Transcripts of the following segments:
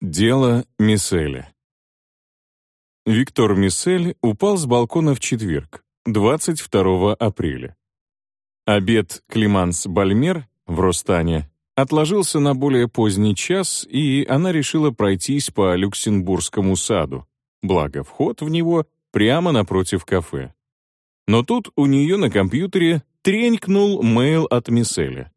Дело Мисселя. Виктор Миссель упал с балкона в четверг, 22 апреля. Обед Климанс Бальмер в Ростане отложился на более поздний час, и она решила пройтись по Люксембургскому саду, благо вход в него прямо напротив кафе. Но тут у нее на компьютере тренькнул мейл от Мисселя.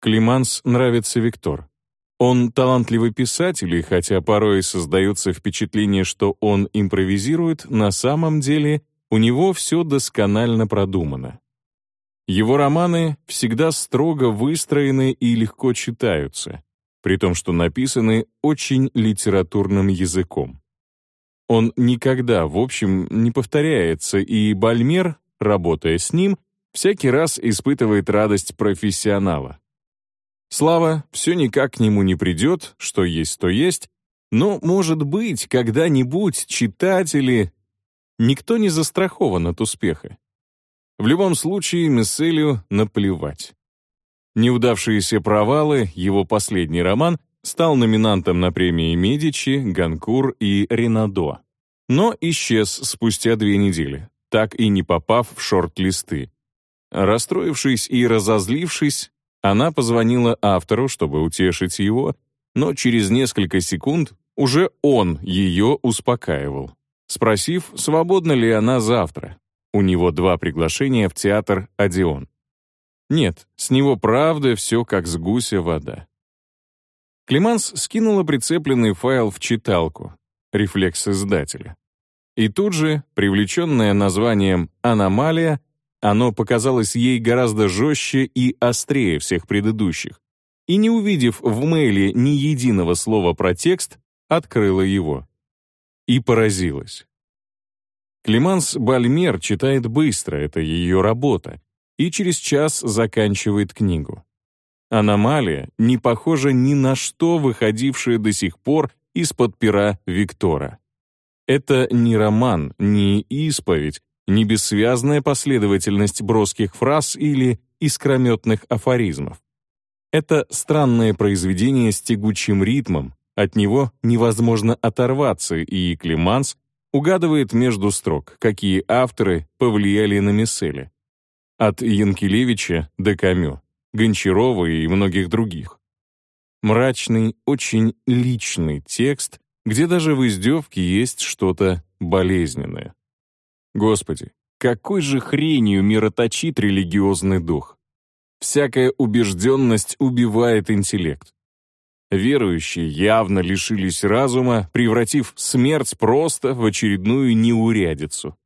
Климанс нравится Виктор. Он талантливый писатель, и хотя порой создается впечатление, что он импровизирует, на самом деле у него все досконально продумано. Его романы всегда строго выстроены и легко читаются, при том, что написаны очень литературным языком. Он никогда, в общем, не повторяется, и Бальмер, работая с ним, всякий раз испытывает радость профессионала. Слава все никак к нему не придет, что есть, то есть, но, может быть, когда-нибудь читатели... Никто не застрахован от успеха. В любом случае, Месселю наплевать. Неудавшиеся провалы, его последний роман, стал номинантом на премии Медичи, Ганкур и Ренадо. Но исчез спустя две недели, так и не попав в шорт-листы. Расстроившись и разозлившись, она позвонила автору, чтобы утешить его, но через несколько секунд уже он ее успокаивал, спросив, свободна ли она завтра. У него два приглашения в театр «Одеон». Нет, с него правда все как с гуся вода. Климанс скинула прицепленный файл в читалку, рефлекс издателя. И тут же, привлеченная названием «Аномалия», оно показалось ей гораздо жестче и острее всех предыдущих. И не увидев в мейле ни единого слова про текст, открыла его. И поразилась. Климанс Бальмер читает быстро, это ее работа, и через час заканчивает книгу. «Аномалия» не похожа ни на что, выходившее до сих пор из-под пера Виктора. Это не роман, не исповедь, не последовательность броских фраз или искрометных афоризмов. Это странное произведение с тягучим ритмом, от него невозможно оторваться, и Климанс угадывает между строк, какие авторы повлияли на Месселя. От Янкелевича до Камю, Гончарова и многих других. Мрачный, очень личный текст, где даже в издевке есть что-то болезненное. Господи, какой же хренью мироточит религиозный дух? Всякая убежденность убивает интеллект. Верующие явно лишились разума, превратив смерть просто в очередную неурядицу.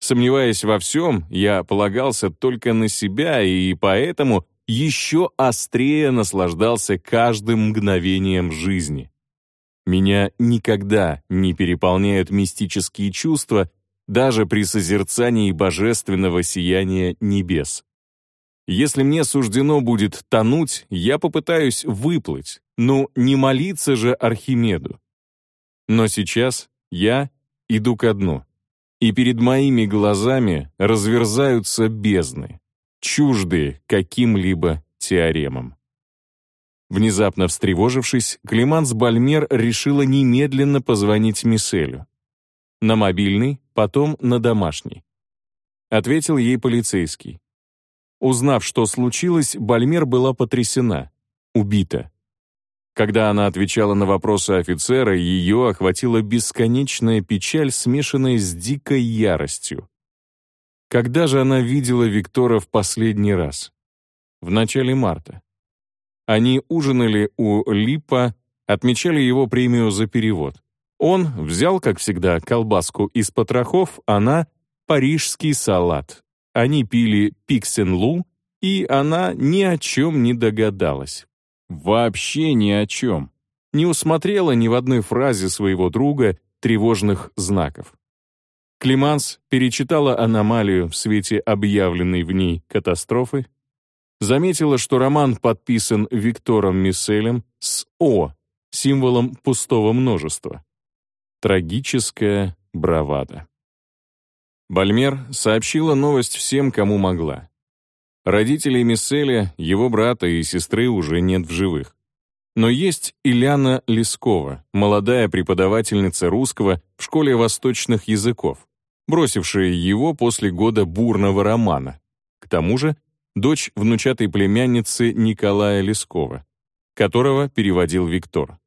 Сомневаясь во всем, я полагался только на себя и поэтому еще острее наслаждался каждым мгновением жизни. Меня никогда не переполняют мистические чувства, даже при созерцании божественного сияния небес. Если мне суждено будет тонуть, я попытаюсь выплыть, ну не молиться же Архимеду. Но сейчас я иду ко дну, и перед моими глазами разверзаются бездны, чуждые каким-либо теоремам. Внезапно встревожившись, Климанс Бальмер решила немедленно позвонить Миселю. На мобильный, потом на домашний. Ответил ей полицейский. Узнав, что случилось, Бальмер была потрясена. Убита. Когда она отвечала на вопросы офицера, ее охватила бесконечная печаль, смешанная с дикой яростью. Когда же она видела Виктора в последний раз? В начале марта. Они ужинали у Липа, отмечали его премию за перевод. Он взял, как всегда, колбаску из потрохов, она — парижский салат. Они пили пиксенлу, и она ни о чем не догадалась. Вообще ни о чем. Не усмотрела ни в одной фразе своего друга тревожных знаков. Климанс перечитала аномалию в свете объявленной в ней катастрофы, заметила, что роман подписан Виктором Мисселем с «О», символом пустого множества. Трагическая бравада. Бальмер сообщила новость всем, кому могла. Родителей Мисселя, его брата и сестры уже нет в живых. Но есть Ильяна Лескова, молодая преподавательница русского в школе восточных языков, бросившая его после года бурного романа. К тому же дочь внучатой племянницы Николая Лескова, которого переводил Виктор.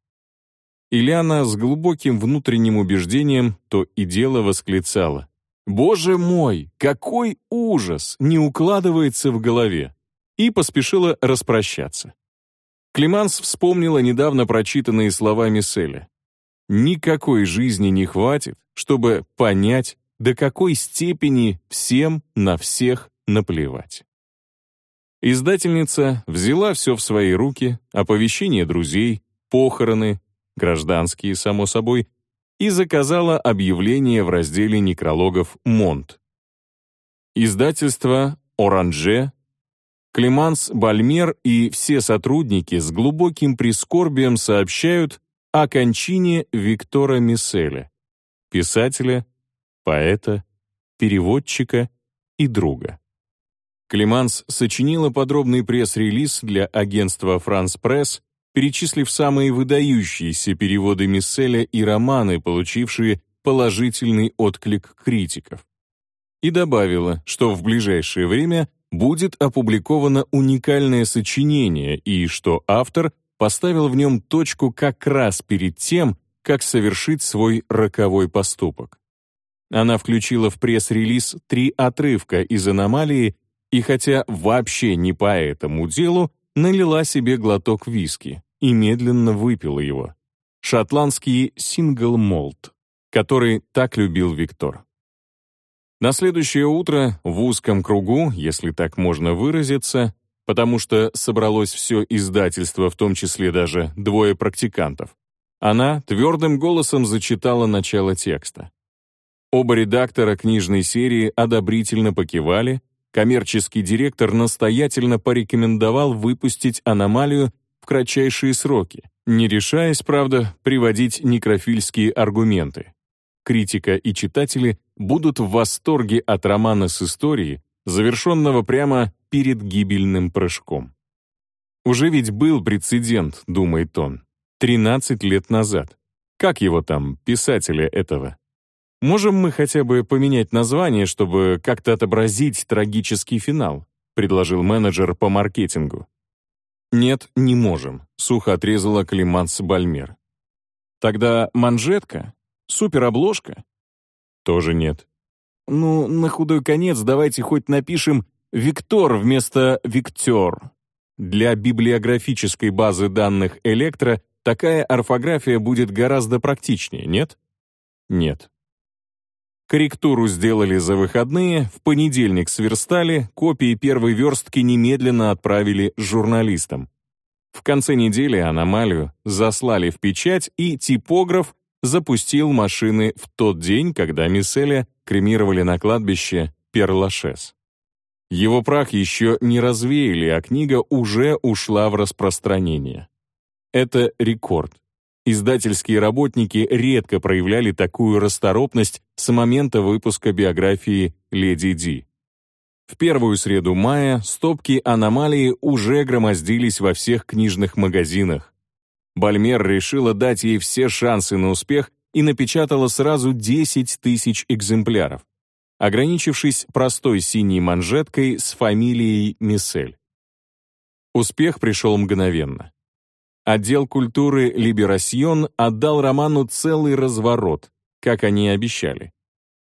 Ильяна с глубоким внутренним убеждением то и дело восклицала. «Боже мой, какой ужас! Не укладывается в голове!» и поспешила распрощаться. Климанс вспомнила недавно прочитанные слова Мисселя. «Никакой жизни не хватит, чтобы понять, до какой степени всем на всех наплевать». Издательница взяла все в свои руки, оповещение друзей, похороны, гражданские, само собой, и заказала объявление в разделе некрологов «Монт». Издательство «Оранже» Климанс Бальмер и все сотрудники с глубоким прискорбием сообщают о кончине Виктора Мисселя, писателя, поэта, переводчика и друга. Климанс сочинила подробный пресс-релиз для агентства «Франс Пресс», перечислив самые выдающиеся переводы Мисселя и романы, получившие положительный отклик критиков. И добавила, что в ближайшее время будет опубликовано уникальное сочинение и что автор поставил в нем точку как раз перед тем, как совершить свой роковой поступок. Она включила в пресс-релиз три отрывка из «Аномалии» и хотя вообще не по этому делу, налила себе глоток виски и медленно выпила его. Шотландский сингл-молт, который так любил Виктор. На следующее утро в узком кругу, если так можно выразиться, потому что собралось все издательство, в том числе даже двое практикантов, она твердым голосом зачитала начало текста. Оба редактора книжной серии одобрительно покивали, коммерческий директор настоятельно порекомендовал выпустить аномалию в кратчайшие сроки, не решаясь, правда, приводить некрофильские аргументы. Критика и читатели будут в восторге от романа с историей, завершенного прямо перед гибельным прыжком. Уже ведь был прецедент, думает он, 13 лет назад. Как его там, писателя этого? Можем мы хотя бы поменять название, чтобы как-то отобразить трагический финал, предложил менеджер по маркетингу. Нет, не можем, сухо отрезала Климанс Бальмер. Тогда манжетка? Суперобложка? Тоже нет. Ну, на худой конец давайте хоть напишем «Виктор» вместо «Виктер». Для библиографической базы данных «Электро» такая орфография будет гораздо практичнее, нет? Нет. Корректуру сделали за выходные, в понедельник сверстали, копии первой верстки немедленно отправили журналистам. В конце недели аномалию заслали в печать, и типограф запустил машины в тот день, когда Мисселя кремировали на кладбище Перлашес. Его прах еще не развеяли, а книга уже ушла в распространение. Это рекорд. Издательские работники редко проявляли такую расторопность с момента выпуска биографии Леди Ди. В первую среду мая стопки аномалии уже громоздились во всех книжных магазинах, Бальмер решила дать ей все шансы на успех и напечатала сразу 10 тысяч экземпляров, ограничившись простой синей манжеткой с фамилией Миссель. Успех пришел мгновенно. Отдел культуры «Либерасьон» отдал роману целый разворот, как они и обещали.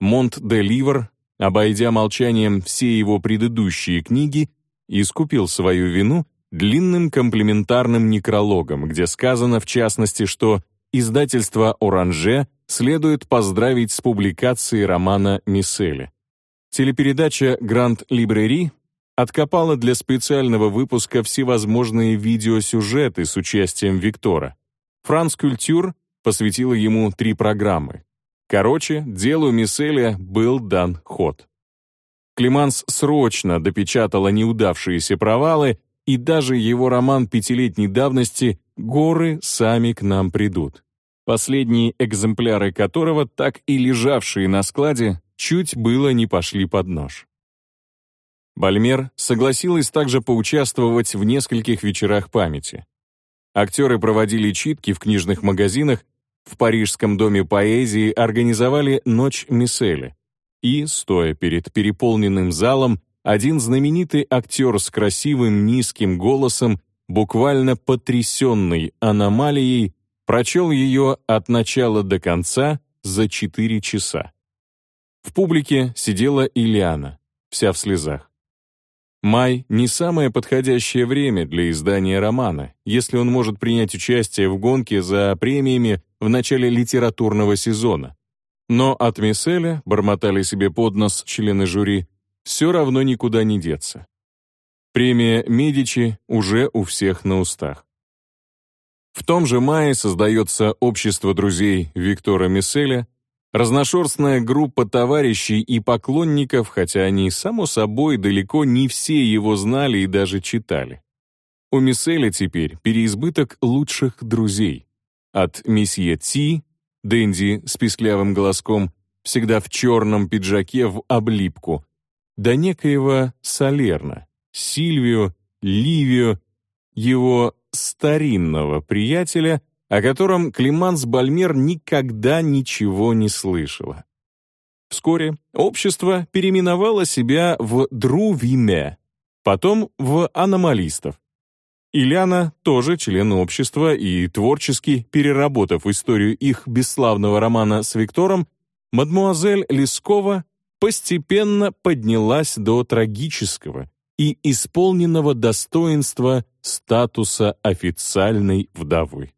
Монт де Ливер, обойдя молчанием все его предыдущие книги, искупил свою вину длинным комплементарным некрологом, где сказано в частности, что издательство «Оранже» следует поздравить с публикацией романа Мисселя. Телепередача «Гранд Либрери» откопала для специального выпуска всевозможные видеосюжеты с участием Виктора. Франц Культюр посвятила ему три программы. Короче, делу Мисселя был дан ход. Климанс срочно допечатала неудавшиеся провалы и даже его роман пятилетней давности «Горы сами к нам придут», последние экземпляры которого, так и лежавшие на складе, чуть было не пошли под нож. Бальмер согласилась также поучаствовать в нескольких вечерах памяти. Актеры проводили читки в книжных магазинах, в Парижском доме поэзии организовали «Ночь Мисселя». И, стоя перед переполненным залом, один знаменитый актер с красивым низким голосом, буквально потрясенный аномалией, прочел ее от начала до конца за четыре часа. В публике сидела Ильяна, вся в слезах. Май — не самое подходящее время для издания романа, если он может принять участие в гонке за премиями в начале литературного сезона. Но от Мисселя, бормотали себе под нос члены жюри, все равно никуда не деться. Премия «Медичи» уже у всех на устах. В том же мае создается общество друзей Виктора Мисселя, Разношерстная группа товарищей и поклонников, хотя они, само собой, далеко не все его знали и даже читали. У Мисселя теперь переизбыток лучших друзей. От месье Ти, Дэнди с писклявым голоском, всегда в черном пиджаке в облипку, до некоего Салерна, Сильвию, Ливию, его старинного приятеля, о котором Климанс Бальмер никогда ничего не слышала. Вскоре общество переименовало себя в Друвиме, потом в аномалистов. Ильяна тоже член общества и творчески переработав историю их бесславного романа с Виктором, мадмуазель Лескова постепенно поднялась до трагического и исполненного достоинства статуса официальной вдовы.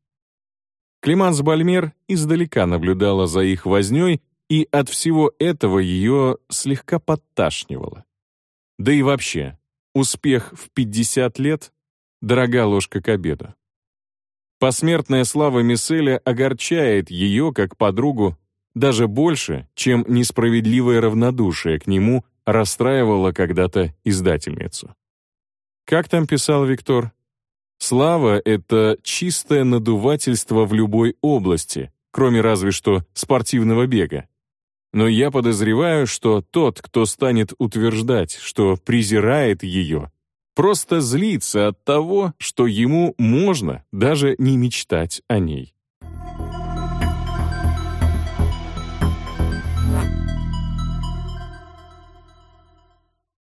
Климанс Бальмер издалека наблюдала за их вознёй, и от всего этого ее слегка подташнивало. Да и вообще, успех в 50 лет — дорога ложка к обеду. Посмертная слава Мисселя огорчает ее как подругу даже больше, чем несправедливое равнодушие к нему расстраивало когда-то издательницу. Как там писал Виктор? Слава — это чистое надувательство в любой области, кроме разве что спортивного бега. Но я подозреваю, что тот, кто станет утверждать, что презирает ее, просто злится от того, что ему можно даже не мечтать о ней.